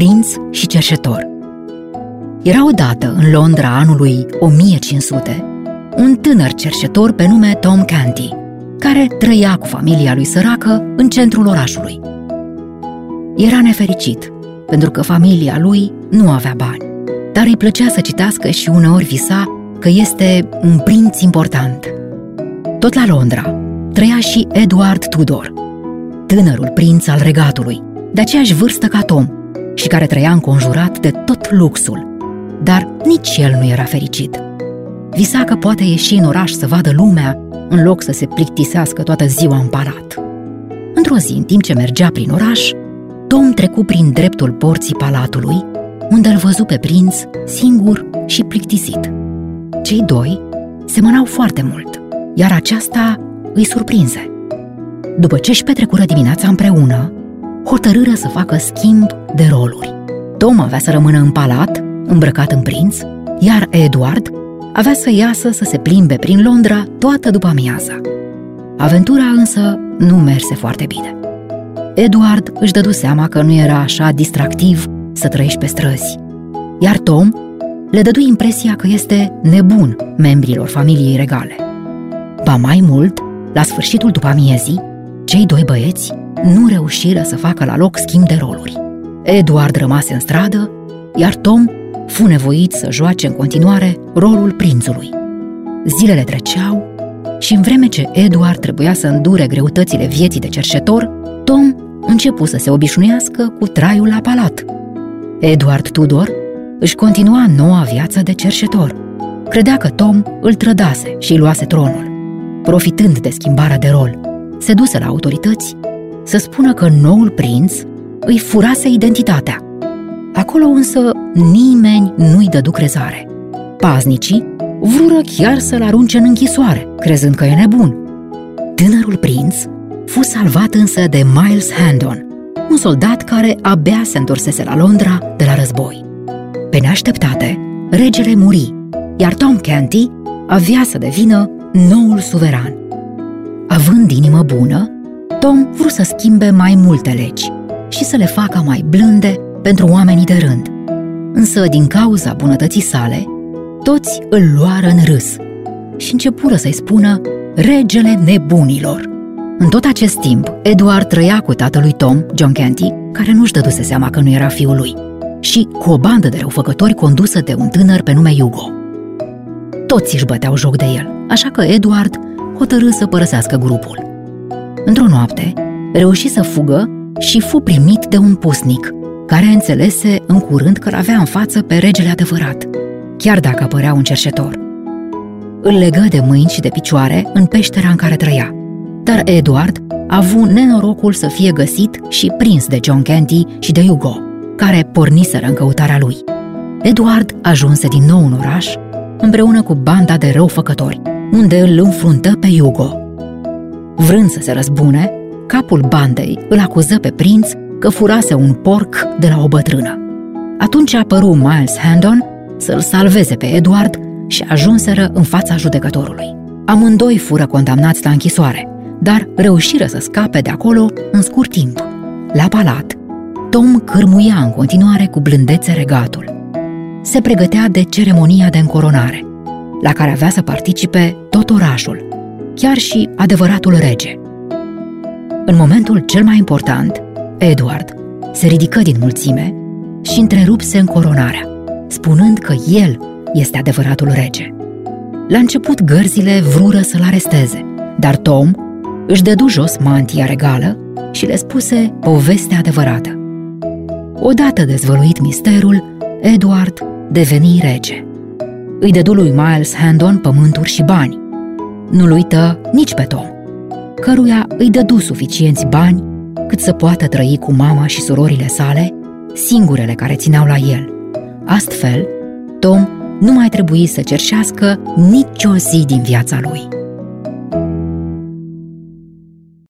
Prinț și cerșetor Era odată în Londra anului 1500 un tânăr cerșetor pe nume Tom Canty, care trăia cu familia lui săracă în centrul orașului. Era nefericit, pentru că familia lui nu avea bani, dar îi plăcea să citească și uneori visa că este un prinț important. Tot la Londra trăia și Edward Tudor, tânărul prinț al regatului, de aceeași vârstă ca Tom, și care trăia înconjurat de tot luxul, dar nici el nu era fericit. Visa că poate ieși în oraș să vadă lumea, în loc să se plictisească toată ziua în palat. Într-o zi, în timp ce mergea prin oraș, Tom trecu prin dreptul porții palatului, unde îl văzu pe prinț, singur și plictisit. Cei doi semănau foarte mult, iar aceasta îi surprinse. După ce își petrecură dimineața împreună, hotărâră să facă schimb de roluri. Tom avea să rămână în palat, îmbrăcat în prinț, iar Edward avea să iasă să se plimbe prin Londra toată după amiaza. Aventura însă nu merse foarte bine. Edward își dădu seama că nu era așa distractiv să trăiești pe străzi, iar Tom le dădu impresia că este nebun membrilor familiei regale. Ba mai mult, la sfârșitul după amiezii, cei doi băieți nu reușiră să facă la loc schimb de roluri. Edward rămase în stradă, iar Tom fu nevoit să joace în continuare rolul prințului. Zilele treceau și în vreme ce Edward trebuia să îndure greutățile vieții de cerșetor, Tom începu să se obișnuiască cu traiul la palat. Edward Tudor își continua noua viață de cerșetor. Credea că Tom îl trădase și îi luase tronul. Profitând de schimbarea de rol, se duse la autorități să spună că noul prinț îi furase identitatea. Acolo însă nimeni nu-i dădu crezare. Paznicii vrură chiar să-l arunce în închisoare, crezând că e nebun. Tânărul prinț fu salvat însă de Miles Handon, un soldat care abia se întorsese la Londra de la război. Pe neașteptate, regele muri, iar Tom Canty avea să devină noul suveran. Având inimă bună, Tom vrut să schimbe mai multe legi și să le facă mai blânde pentru oamenii de rând. Însă, din cauza bunătății sale, toți îl luară în râs și începură să-i spună regele nebunilor. În tot acest timp, Eduard trăia cu tatălui Tom, John Canty, care nu-și dăduse seama că nu era fiul lui, și cu o bandă de răufăcători condusă de un tânăr pe nume Hugo. Toți își băteau joc de el, așa că Edward hotărâ să părăsească grupul. Într-o noapte, reuși să fugă și fu primit de un pusnic, care înțelese în curând că avea în față pe regele adevărat, chiar dacă părea un cerșetor. Îl legă de mâini și de picioare în peștera în care trăia, dar Edward a avut nenorocul să fie găsit și prins de John Canty și de Hugo, care porniseră în căutarea lui. Edward ajunse din nou în oraș, împreună cu banda de răufăcători, unde îl înfruntă pe Hugo. Vrând să se răzbune, capul bandei îl acuză pe prinț că furase un porc de la o bătrână. Atunci apăru Miles Handon să-l salveze pe Edward și ajunseră în fața judecătorului. Amândoi fură condamnați la închisoare, dar reușiră să scape de acolo în scurt timp. La palat, Tom cârmuia în continuare cu blândețe regatul. Se pregătea de ceremonia de încoronare, la care avea să participe tot orașul, chiar și adevăratul rege. În momentul cel mai important, Edward se ridică din mulțime și întrerupse încoronarea, spunând că el este adevăratul rege. La început gărzile vrură să-l aresteze, dar Tom își dădu jos mantia regală și le spuse povestea adevărată. Odată dezvăluit misterul, Edward deveni rege. Îi dădu lui Miles Handon pământuri și bani. Nu-l uită nici pe Tom, căruia îi dădu suficienți bani cât să poată trăi cu mama și surorile sale, singurele care țineau la el. Astfel, Tom nu mai trebuie să cerșească nicio zi din viața lui.